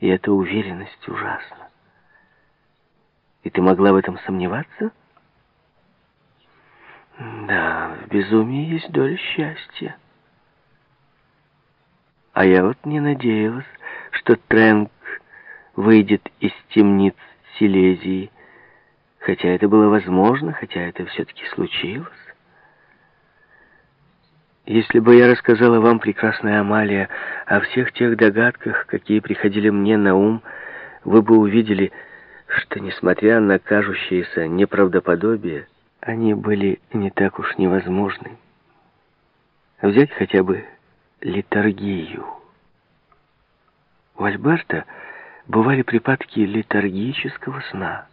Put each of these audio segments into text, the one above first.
И эта уверенность ужасна. И ты могла в этом сомневаться? Да, в безумии есть доля счастья. А я вот не надеялась, что Трэнк выйдет из темниц Силезии, хотя это было возможно, хотя это все-таки случилось. Если бы я рассказала вам, прекрасная Амалия, о всех тех догадках, какие приходили мне на ум, вы бы увидели, что, несмотря на кажущееся неправдоподобие, они были не так уж невозможны. Взять хотя бы литургию. У Альберта бывали припадки литургического сна.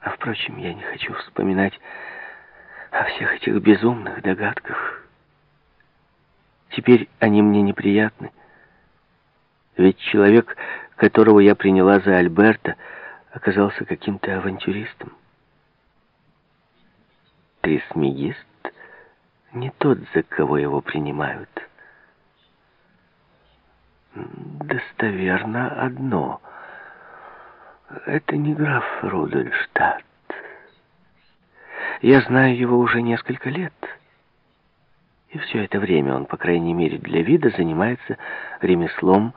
А, впрочем, я не хочу вспоминать о всех этих безумных догадках. Теперь они мне неприятны. Ведь человек, которого я приняла за Альберта, оказался каким-то авантюристом. Трисмегист не тот, за кого его принимают. Достоверно одно. Это не граф Рудольштадт. Я знаю его уже несколько лет. И все это время он, по крайней мере для вида, занимается ремеслом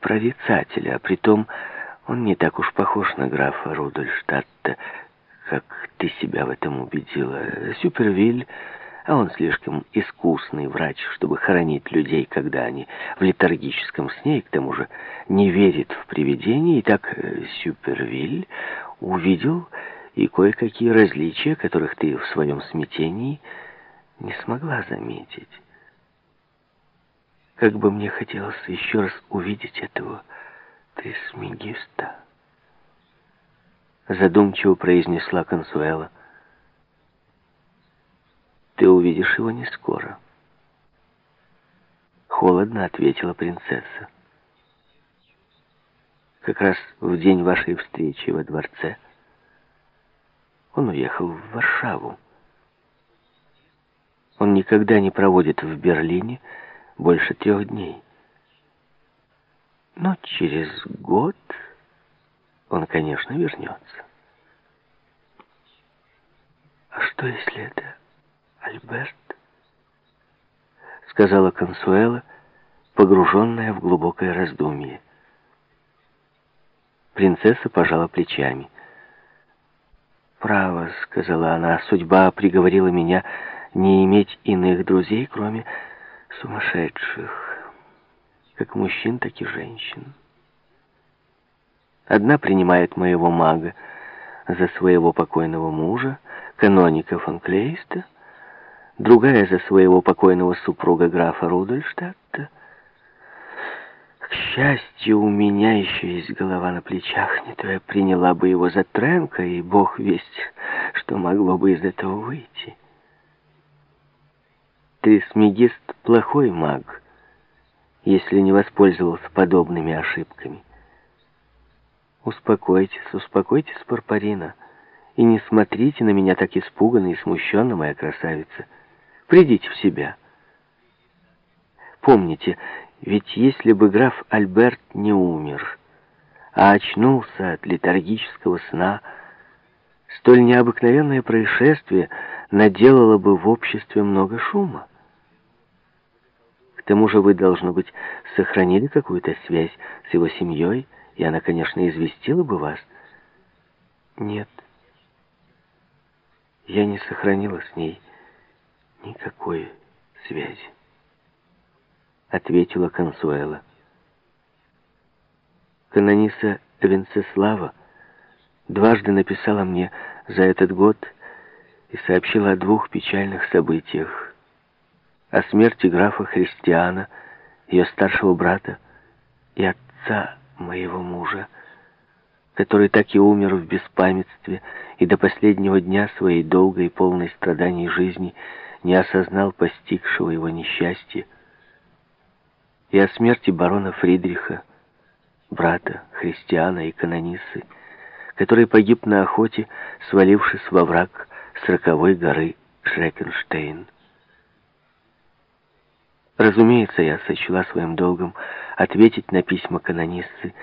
прорицателя. А притом он не так уж похож на графа Рудольштадта, как ты себя в этом убедила. Сюпервиль, а он слишком искусный врач, чтобы хоронить людей, когда они в летаргическом сне, и к тому же не верит в привидения. И так э, Сюпервиль увидел и кое-какие различия, которых ты в своем смятении не смогла заметить. Как бы мне хотелось еще раз увидеть этого Трисмегиста. Задумчиво произнесла Консуэла. Ты увидишь его не скоро. Холодно ответила принцесса. Как раз в день вашей встречи во дворце он уехал в Варшаву. Он никогда не проводит в Берлине больше трех дней. Но через год он, конечно, вернется. А что, если это Альберт? Сказала Консуэла, погруженная в глубокое раздумье. Принцесса пожала плечами. «Право», — сказала она, — «судьба приговорила меня не иметь иных друзей, кроме сумасшедших, как мужчин, так и женщин. Одна принимает моего мага за своего покойного мужа, каноника фон Клейста, другая за своего покойного супруга графа Рудольштадта, к счастью, у меня еще есть голова на плечах, не то я приняла бы его за Тренка, и бог весть, что могло бы из этого выйти. Трисмегист плохой маг, если не воспользовался подобными ошибками. Успокойтесь, успокойтесь, Парпарина, и не смотрите на меня так испуганно и смущенно, моя красавица. Придите в себя. Помните, ведь если бы граф Альберт не умер, а очнулся от летаргического сна, столь необыкновенное происшествие наделало бы в обществе много шума. К тому же вы, должно быть, сохранили какую-то связь с его семьей, и она, конечно, известила бы вас. Нет, я не сохранила с ней никакой связи ответила Консуэла. Канониса Венцеслава дважды написала мне за этот год и сообщила о двух печальных событиях. О смерти графа Христиана, ее старшего брата, и отца моего мужа, который так и умер в беспамятстве и до последнего дня своей долгой и полной страданий жизни не осознал постигшего его несчастья, и о смерти барона Фридриха, брата христиана и канониссы, который погиб на охоте, свалившись во враг с роковой горы Шрекенштейн. Разумеется, я сочла своим долгом ответить на письма канониссы,